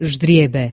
ždrijebe.